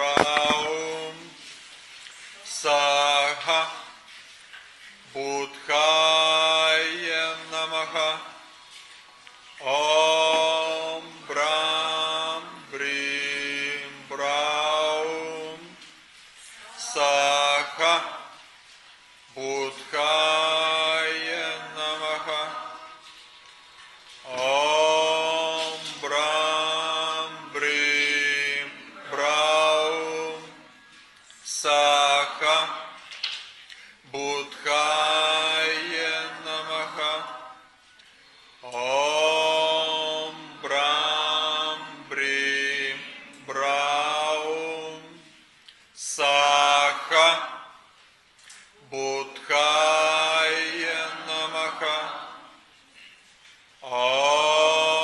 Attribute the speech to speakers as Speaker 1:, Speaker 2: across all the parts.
Speaker 1: เราสห Будхая Намаха. Ом Брам Брим Браум Саха. Будхая Намаха. Ом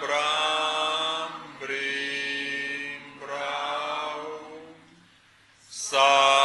Speaker 1: Брам Брим Браум Саха.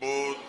Speaker 1: Bud